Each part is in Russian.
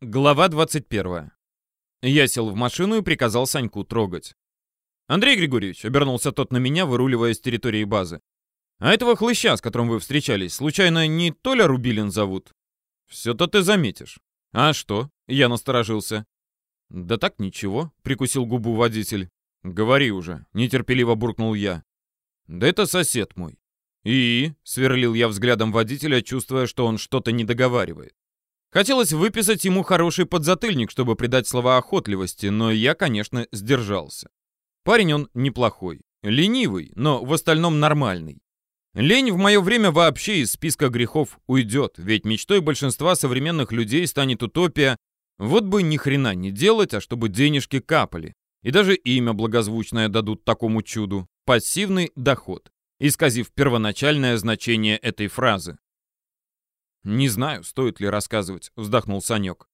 Глава 21. Я сел в машину и приказал Саньку трогать. «Андрей Григорьевич», — обернулся тот на меня, выруливая с территории базы. «А этого хлыща, с которым вы встречались, случайно не Толя Рубилин зовут?» «Все-то ты заметишь». «А что?» — я насторожился. «Да так ничего», — прикусил губу водитель. «Говори уже», — нетерпеливо буркнул я. «Да это сосед мой». «И?» — сверлил я взглядом водителя, чувствуя, что он что-то не договаривает. Хотелось выписать ему хороший подзатыльник, чтобы придать слова охотливости, но я, конечно, сдержался. Парень он неплохой, ленивый, но в остальном нормальный. Лень в мое время вообще из списка грехов уйдет, ведь мечтой большинства современных людей станет утопия вот бы ни хрена не делать, а чтобы денежки капали. И даже имя благозвучное дадут такому чуду – пассивный доход, исказив первоначальное значение этой фразы. «Не знаю, стоит ли рассказывать», — вздохнул Санек.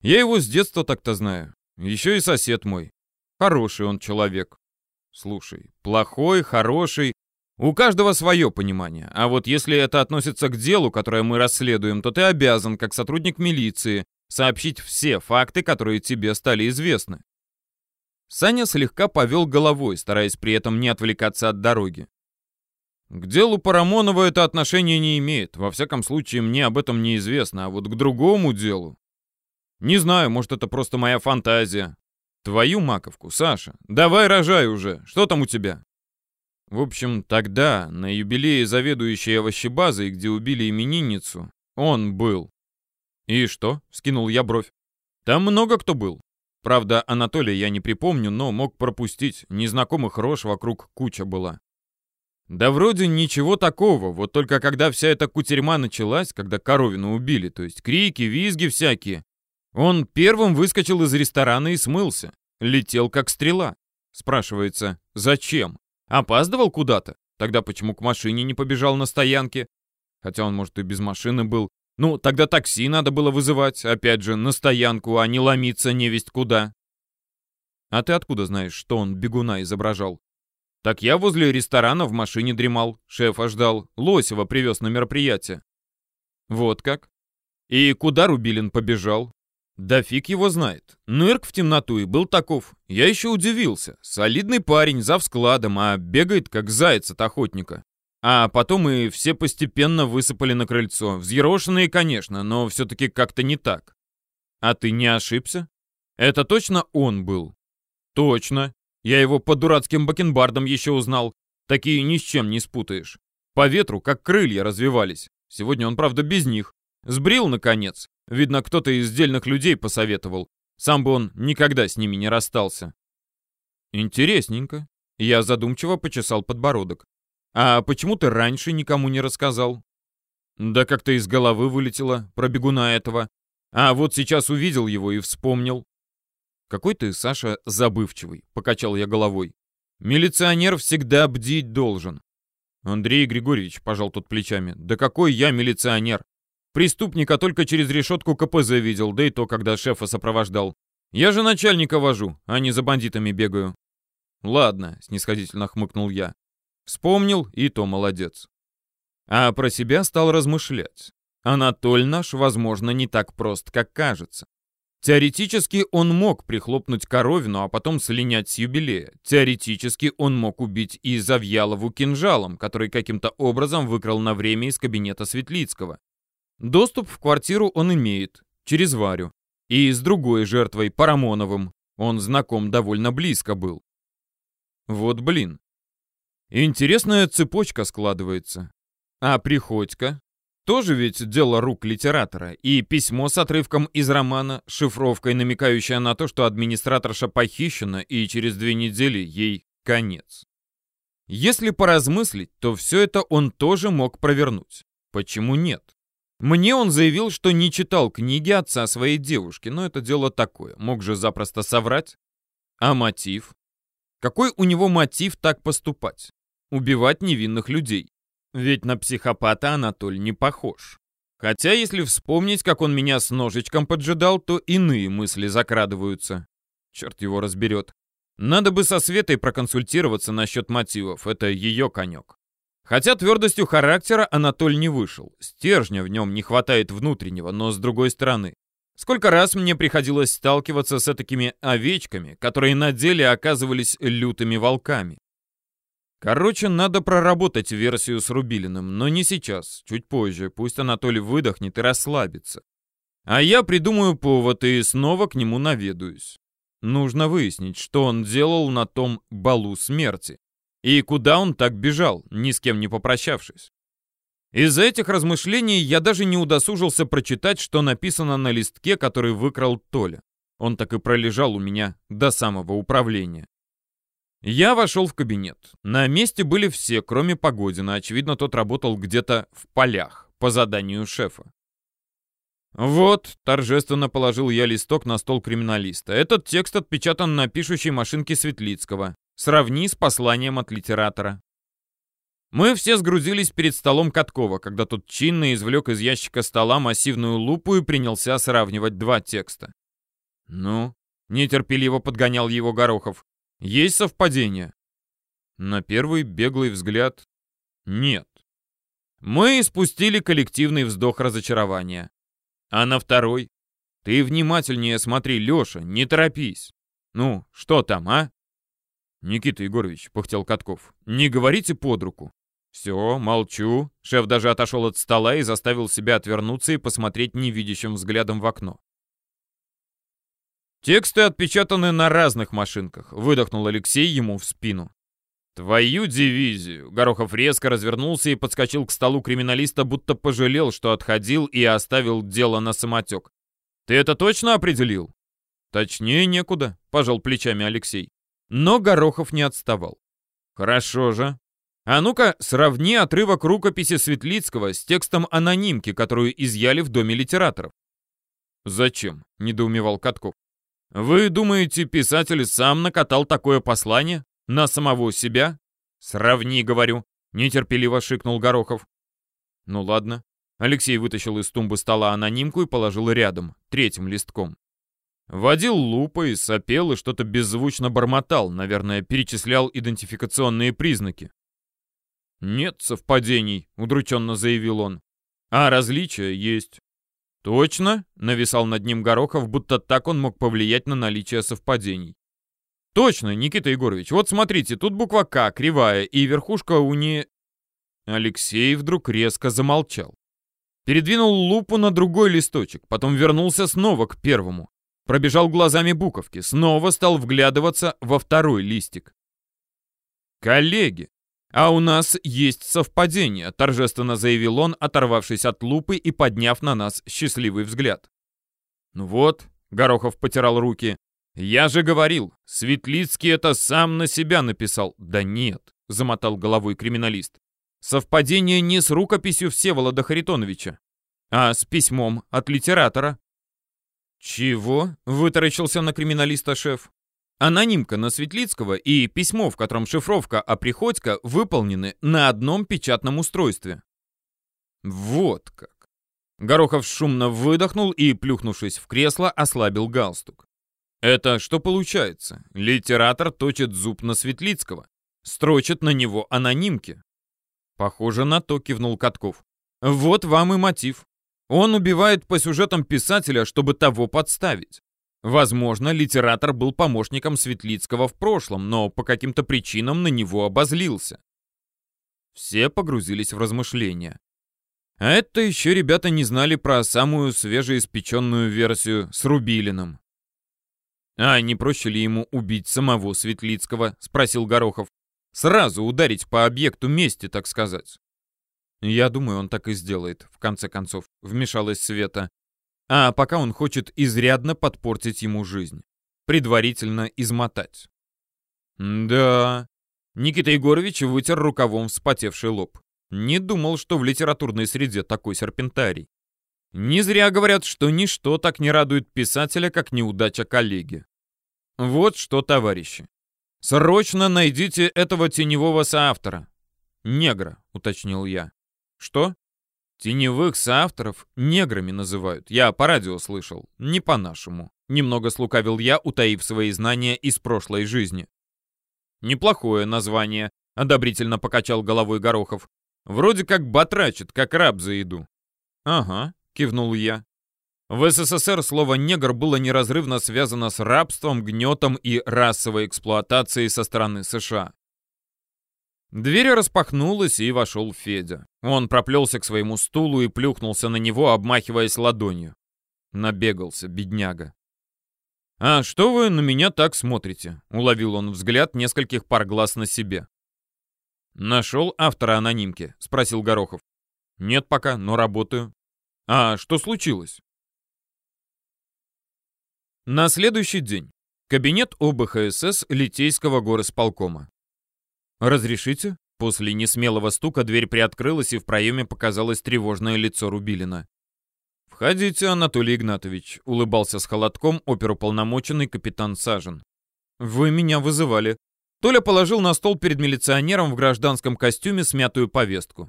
«Я его с детства так-то знаю. Еще и сосед мой. Хороший он человек. Слушай, плохой, хороший. У каждого свое понимание. А вот если это относится к делу, которое мы расследуем, то ты обязан, как сотрудник милиции, сообщить все факты, которые тебе стали известны. Саня слегка повел головой, стараясь при этом не отвлекаться от дороги. К делу Парамонова это отношение не имеет. Во всяком случае, мне об этом неизвестно. А вот к другому делу... Не знаю, может, это просто моя фантазия. Твою маковку, Саша. Давай рожай уже. Что там у тебя? В общем, тогда, на юбилее заведующей овощебазой, где убили именинницу, он был. И что? Скинул я бровь. Там много кто был. Правда, Анатолия я не припомню, но мог пропустить. Незнакомых рож вокруг куча была. Да вроде ничего такого, вот только когда вся эта кутерьма началась, когда Коровину убили, то есть крики, визги всякие, он первым выскочил из ресторана и смылся. Летел как стрела. Спрашивается, зачем? Опаздывал куда-то? Тогда почему к машине не побежал на стоянке? Хотя он, может, и без машины был. Ну, тогда такси надо было вызывать, опять же, на стоянку, а не ломиться невесть куда. А ты откуда знаешь, что он бегуна изображал? Так я возле ресторана в машине дремал, шефа ждал, Лосева привез на мероприятие. Вот как? И куда Рубилин побежал? Да фиг его знает. Нырк в темноту и был таков. Я еще удивился. Солидный парень, за складом, а бегает как заяц от охотника. А потом и все постепенно высыпали на крыльцо. Взъерошенные, конечно, но все-таки как-то не так. А ты не ошибся? Это точно он был? Точно. Я его по дурацким бакенбардам еще узнал. Такие ни с чем не спутаешь. По ветру, как крылья, развивались. Сегодня он, правда, без них. Сбрил, наконец. Видно, кто-то из дельных людей посоветовал. Сам бы он никогда с ними не расстался. Интересненько. Я задумчиво почесал подбородок. А почему ты раньше никому не рассказал? Да как-то из головы вылетело про бегуна этого. А вот сейчас увидел его и вспомнил. «Какой ты, Саша, забывчивый», — покачал я головой. «Милиционер всегда бдить должен». Андрей Григорьевич пожал тут плечами. «Да какой я милиционер? Преступника только через решетку КПЗ видел, да и то, когда шефа сопровождал. Я же начальника вожу, а не за бандитами бегаю». «Ладно», — снисходительно хмыкнул я. Вспомнил, и то молодец. А про себя стал размышлять. Анатоль наш, возможно, не так прост, как кажется. Теоретически он мог прихлопнуть Коровину, а потом слинять с юбилея. Теоретически он мог убить и Завьялову кинжалом, который каким-то образом выкрал на время из кабинета Светлицкого. Доступ в квартиру он имеет, через Варю. И с другой жертвой, Парамоновым, он знаком довольно близко был. Вот блин. Интересная цепочка складывается. А Приходько? Тоже ведь дело рук литератора. И письмо с отрывком из романа, шифровкой, намекающая на то, что администраторша похищена, и через две недели ей конец. Если поразмыслить, то все это он тоже мог провернуть. Почему нет? Мне он заявил, что не читал книги отца своей девушки, но это дело такое. Мог же запросто соврать. А мотив? Какой у него мотив так поступать? Убивать невинных людей. Ведь на психопата Анатоль не похож. Хотя, если вспомнить, как он меня с ножичком поджидал, то иные мысли закрадываются. Черт его разберет. Надо бы со Светой проконсультироваться насчет мотивов, это ее конек. Хотя твердостью характера Анатоль не вышел. Стержня в нем не хватает внутреннего, но с другой стороны. Сколько раз мне приходилось сталкиваться с такими овечками, которые на деле оказывались лютыми волками. Короче, надо проработать версию с Рубилиным, но не сейчас, чуть позже. Пусть Анатолий выдохнет и расслабится. А я придумаю повод и снова к нему наведаюсь. Нужно выяснить, что он делал на том балу смерти. И куда он так бежал, ни с кем не попрощавшись. Из-за этих размышлений я даже не удосужился прочитать, что написано на листке, который выкрал Толя. Он так и пролежал у меня до самого управления. Я вошел в кабинет. На месте были все, кроме Погодина. Очевидно, тот работал где-то в полях, по заданию шефа. «Вот», — торжественно положил я листок на стол криминалиста. «Этот текст отпечатан на пишущей машинке Светлицкого. Сравни с посланием от литератора». Мы все сгрузились перед столом Каткова, когда тот чинно извлек из ящика стола массивную лупу и принялся сравнивать два текста. «Ну?» — нетерпеливо подгонял его Горохов. «Есть совпадение?» На первый беглый взгляд — нет. Мы спустили коллективный вздох разочарования. А на второй? Ты внимательнее смотри, Леша, не торопись. Ну, что там, а? Никита Егорович, пыхтел Катков, не говорите под руку. «Все, молчу». Шеф даже отошел от стола и заставил себя отвернуться и посмотреть невидящим взглядом в окно. «Тексты отпечатаны на разных машинках», — выдохнул Алексей ему в спину. «Твою дивизию!» Горохов резко развернулся и подскочил к столу криминалиста, будто пожалел, что отходил и оставил дело на самотек. «Ты это точно определил?» «Точнее некуда», — пожал плечами Алексей. Но Горохов не отставал. «Хорошо же. А ну-ка, сравни отрывок рукописи Светлицкого с текстом анонимки, которую изъяли в доме литераторов. «Зачем?» — недоумевал Катков. «Вы думаете, писатель сам накатал такое послание? На самого себя?» «Сравни, говорю», — нетерпеливо шикнул Горохов. «Ну ладно». Алексей вытащил из тумбы стола анонимку и положил рядом, третьим листком. Водил лупой, сопел и что-то беззвучно бормотал, наверное, перечислял идентификационные признаки. «Нет совпадений», — удрученно заявил он. «А различия есть». «Точно?» — нависал над ним Горохов, будто так он мог повлиять на наличие совпадений. «Точно, Никита Егорович. Вот смотрите, тут буква «К» кривая, и верхушка у не...» Алексей вдруг резко замолчал. Передвинул лупу на другой листочек, потом вернулся снова к первому. Пробежал глазами буковки, снова стал вглядываться во второй листик. «Коллеги, «А у нас есть совпадение», — торжественно заявил он, оторвавшись от лупы и подняв на нас счастливый взгляд. «Ну вот», — Горохов потирал руки, — «я же говорил, Светлицкий это сам на себя написал». «Да нет», — замотал головой криминалист. «Совпадение не с рукописью Всеволода Харитоновича, а с письмом от литератора». «Чего?» — вытаращился на криминалиста шеф. Анонимка на Светлицкого и письмо, в котором шифровка о Приходько, выполнены на одном печатном устройстве. Вот как. Горохов шумно выдохнул и, плюхнувшись в кресло, ослабил галстук. Это что получается? Литератор точит зуб на Светлицкого, строчит на него анонимки. Похоже на то, кивнул Катков. Вот вам и мотив. Он убивает по сюжетам писателя, чтобы того подставить. Возможно, литератор был помощником Светлицкого в прошлом, но по каким-то причинам на него обозлился. Все погрузились в размышления. А это еще ребята не знали про самую свежеиспеченную версию с Рубилиным. «А не проще ли ему убить самого Светлицкого?» — спросил Горохов. «Сразу ударить по объекту мести, так сказать». «Я думаю, он так и сделает, в конце концов», — вмешалась Света. А пока он хочет изрядно подпортить ему жизнь. Предварительно измотать. Да. Никита Егорович вытер рукавом вспотевший лоб. Не думал, что в литературной среде такой серпентарий. Не зря говорят, что ничто так не радует писателя, как неудача коллеги. Вот что, товарищи. Срочно найдите этого теневого соавтора. Негра, уточнил я. Что? Теневых соавторов неграми называют. Я по радио слышал. Не по-нашему. Немного слукавил я, утаив свои знания из прошлой жизни. Неплохое название, одобрительно покачал головой Горохов. Вроде как батрачит, как раб за еду. Ага, кивнул я. В СССР слово «негр» было неразрывно связано с рабством, гнетом и расовой эксплуатацией со стороны США. Дверь распахнулась, и вошел Федя. Он проплелся к своему стулу и плюхнулся на него, обмахиваясь ладонью. Набегался, бедняга. «А что вы на меня так смотрите?» — уловил он взгляд нескольких пар глаз на себе. «Нашел автора анонимки?» — спросил Горохов. «Нет пока, но работаю». «А что случилось?» На следующий день. Кабинет ОБХСС Литейского горосполкома. «Разрешите?» После несмелого стука дверь приоткрылась, и в проеме показалось тревожное лицо Рубилина. «Входите, Анатолий Игнатович», — улыбался с холодком оперуполномоченный капитан Сажен. «Вы меня вызывали». Толя положил на стол перед милиционером в гражданском костюме смятую повестку.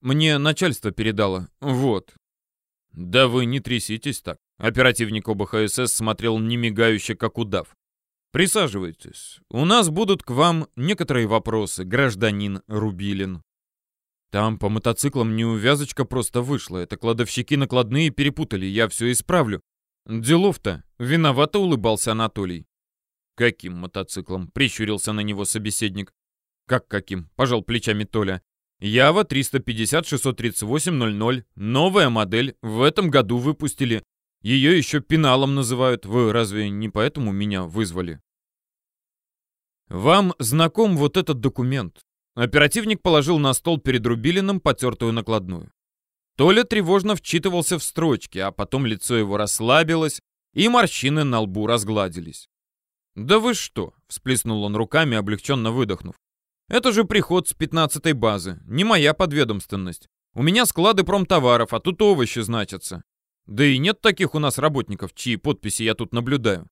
«Мне начальство передало. Вот». «Да вы не тряситесь так». Оперативник ОБХСС смотрел немигающе, как удав. «Присаживайтесь. У нас будут к вам некоторые вопросы, гражданин Рубилин». Там по мотоциклам неувязочка просто вышла. Это кладовщики накладные перепутали, я все исправлю. Делов-то. Виновато улыбался Анатолий. Каким мотоциклом? Прищурился на него собеседник. Как каким? Пожал плечами Толя. Ява 350-638-00. Новая модель. В этом году выпустили. Ее еще пеналом называют. Вы разве не поэтому меня вызвали? Вам знаком вот этот документ? Оперативник положил на стол перед Рубилиным потертую накладную. Толя тревожно вчитывался в строчки, а потом лицо его расслабилось, и морщины на лбу разгладились. «Да вы что?» — всплеснул он руками, облегченно выдохнув. «Это же приход с пятнадцатой базы, не моя подведомственность. У меня склады промтоваров, а тут овощи значатся. Да и нет таких у нас работников, чьи подписи я тут наблюдаю».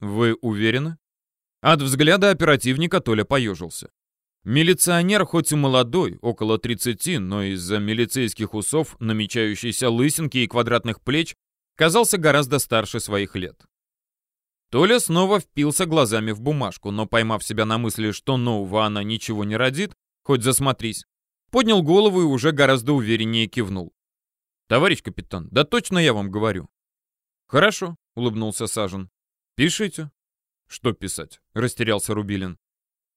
«Вы уверены?» От взгляда оперативника Толя поежился. Милиционер хоть и молодой, около 30, но из-за милицейских усов, намечающейся лысинки и квадратных плеч, казался гораздо старше своих лет. Толя снова впился глазами в бумажку, но поймав себя на мысли, что нового она ничего не родит, хоть засмотрись, поднял голову и уже гораздо увереннее кивнул. «Товарищ капитан, да точно я вам говорю». «Хорошо», — улыбнулся Сажен. «Пишите». «Что писать?» — растерялся Рубилин.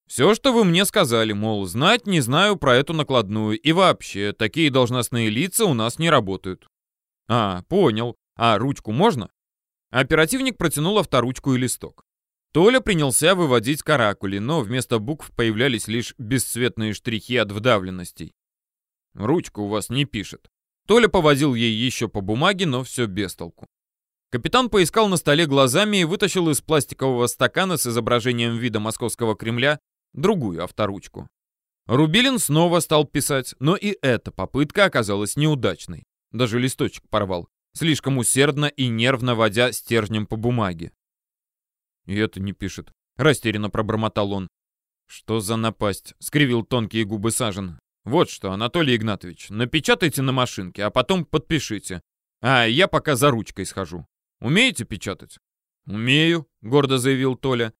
Все, что вы мне сказали, мол, знать не знаю про эту накладную, и вообще, такие должностные лица у нас не работают. А, понял. А ручку можно? Оперативник протянул авторучку и листок. Толя принялся выводить каракули, но вместо букв появлялись лишь бесцветные штрихи от вдавленностей. Ручка у вас не пишет. Толя поводил ей еще по бумаге, но все без толку. Капитан поискал на столе глазами и вытащил из пластикового стакана с изображением вида московского Кремля другую авторучку. Рубилин снова стал писать, но и эта попытка оказалась неудачной. Даже листочек порвал, слишком усердно и нервно водя стержнем по бумаге. «И это не пишет», — растерянно пробормотал он. «Что за напасть?» — скривил тонкие губы Сажен. «Вот что, Анатолий Игнатович, напечатайте на машинке, а потом подпишите. А я пока за ручкой схожу. Умеете печатать?» «Умею», — гордо заявил Толя.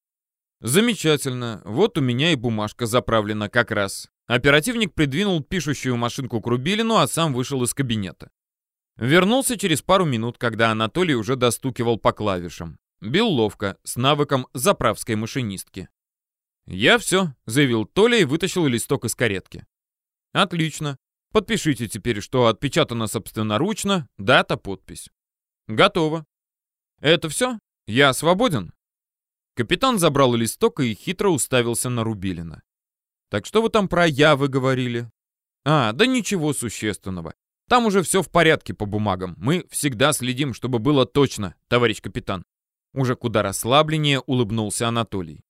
Замечательно. Вот у меня и бумажка заправлена как раз. Оперативник придвинул пишущую машинку к Рубилину, а сам вышел из кабинета. Вернулся через пару минут, когда Анатолий уже достукивал по клавишам. Бил ловко, с навыком заправской машинистки. «Я все», — заявил Толя и вытащил листок из каретки. «Отлично. Подпишите теперь, что отпечатано собственноручно, дата, подпись». «Готово». «Это все? Я свободен?» Капитан забрал листок и хитро уставился на Рубилина. «Так что вы там про Явы говорили?» «А, да ничего существенного. Там уже все в порядке по бумагам. Мы всегда следим, чтобы было точно, товарищ капитан». Уже куда расслабленнее улыбнулся Анатолий.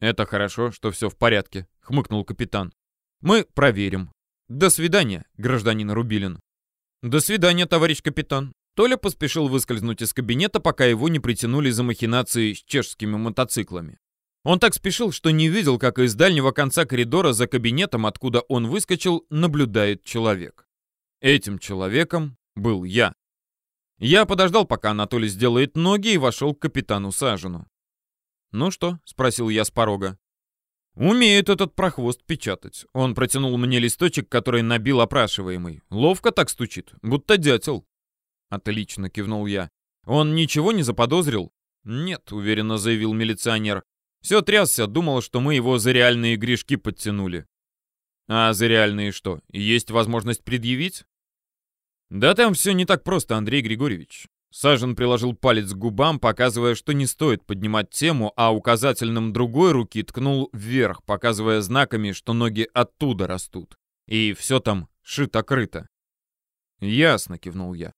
«Это хорошо, что все в порядке», — хмыкнул капитан. «Мы проверим. До свидания, гражданин Рубилин». «До свидания, товарищ капитан», Толя поспешил выскользнуть из кабинета, пока его не притянули за махинации с чешскими мотоциклами. Он так спешил, что не видел, как из дальнего конца коридора за кабинетом, откуда он выскочил, наблюдает человек. Этим человеком был я. Я подождал, пока Анатолий сделает ноги, и вошел к капитану Сажину. «Ну что?» — спросил я с порога. «Умеет этот прохвост печатать». Он протянул мне листочек, который набил опрашиваемый. Ловко так стучит, будто дятел. Отлично, кивнул я. Он ничего не заподозрил? Нет, уверенно заявил милиционер. Все трясся, думал, что мы его за реальные грешки подтянули. А за реальные что, есть возможность предъявить? Да там все не так просто, Андрей Григорьевич. Сажен приложил палец к губам, показывая, что не стоит поднимать тему, а указательным другой руки ткнул вверх, показывая знаками, что ноги оттуда растут. И все там шито-крыто. «Ясно», — кивнул я.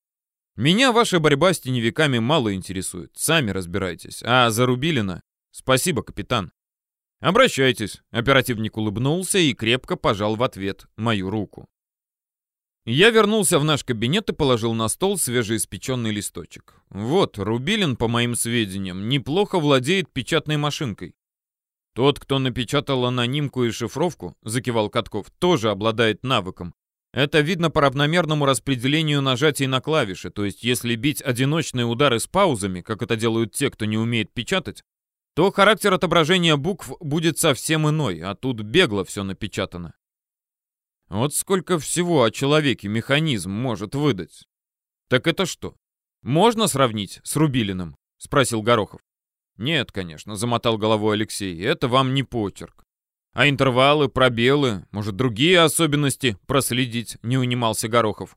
«Меня ваша борьба с теневиками мало интересует. Сами разбирайтесь. А за Рубилина? Спасибо, капитан». «Обращайтесь», — оперативник улыбнулся и крепко пожал в ответ мою руку. Я вернулся в наш кабинет и положил на стол свежеиспеченный листочек. Вот, Рубилин, по моим сведениям, неплохо владеет печатной машинкой. Тот, кто напечатал анонимку и шифровку, закивал Катков, тоже обладает навыком. Это видно по равномерному распределению нажатий на клавиши, то есть если бить одиночные удары с паузами, как это делают те, кто не умеет печатать, то характер отображения букв будет совсем иной, а тут бегло все напечатано. Вот сколько всего о человеке механизм может выдать. Так это что? Можно сравнить с Рубилиным? Спросил Горохов. Нет, конечно, замотал головой Алексей. Это вам не почерк. А интервалы, пробелы, может, другие особенности проследить, не унимался Горохов.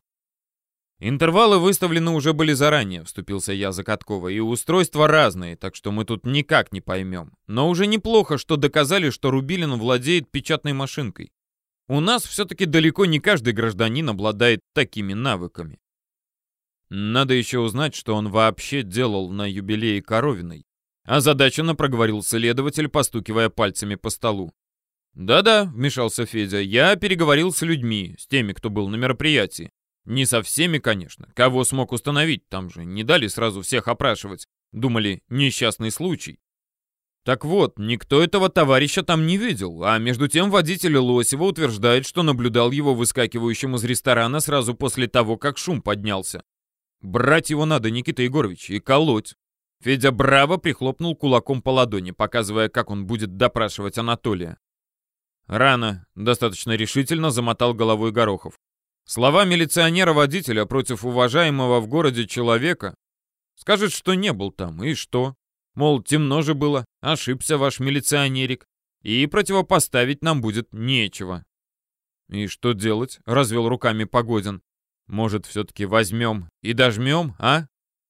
Интервалы выставлены уже были заранее, вступился я за Каткова, и устройства разные, так что мы тут никак не поймем. Но уже неплохо, что доказали, что Рубилин владеет печатной машинкой. У нас все-таки далеко не каждый гражданин обладает такими навыками. Надо еще узнать, что он вообще делал на юбилее Коровиной. Озадаченно проговорил следователь, постукивая пальцами по столу. «Да-да», — вмешался Федя, — «я переговорил с людьми, с теми, кто был на мероприятии. Не со всеми, конечно. Кого смог установить, там же не дали сразу всех опрашивать. Думали, несчастный случай. Так вот, никто этого товарища там не видел, а между тем водитель Лосева утверждает, что наблюдал его выскакивающим из ресторана сразу после того, как шум поднялся. Брать его надо, Никита Егорович, и колоть. Федя браво прихлопнул кулаком по ладони, показывая, как он будет допрашивать Анатолия. Рано, достаточно решительно замотал головой Горохов. Слова милиционера-водителя против уважаемого в городе человека скажет, что не был там, и что? Мол, темно же было, ошибся ваш милиционерик, и противопоставить нам будет нечего. И что делать? Развел руками Погодин. Может, все-таки возьмем и дожмем, а?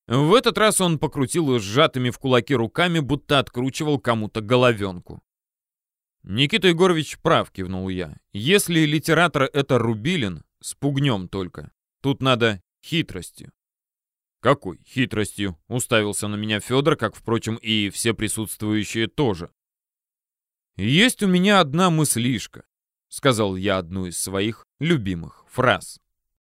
В этот раз он покрутил сжатыми в кулаки руками, будто откручивал кому-то головенку. «Никита Егорович прав», — кивнул я. «Если литератор — это Рубилин, спугнем только. Тут надо хитростью». «Какой хитростью?» — уставился на меня Федор, как, впрочем, и все присутствующие тоже. «Есть у меня одна мыслишка», — сказал я одну из своих любимых фраз.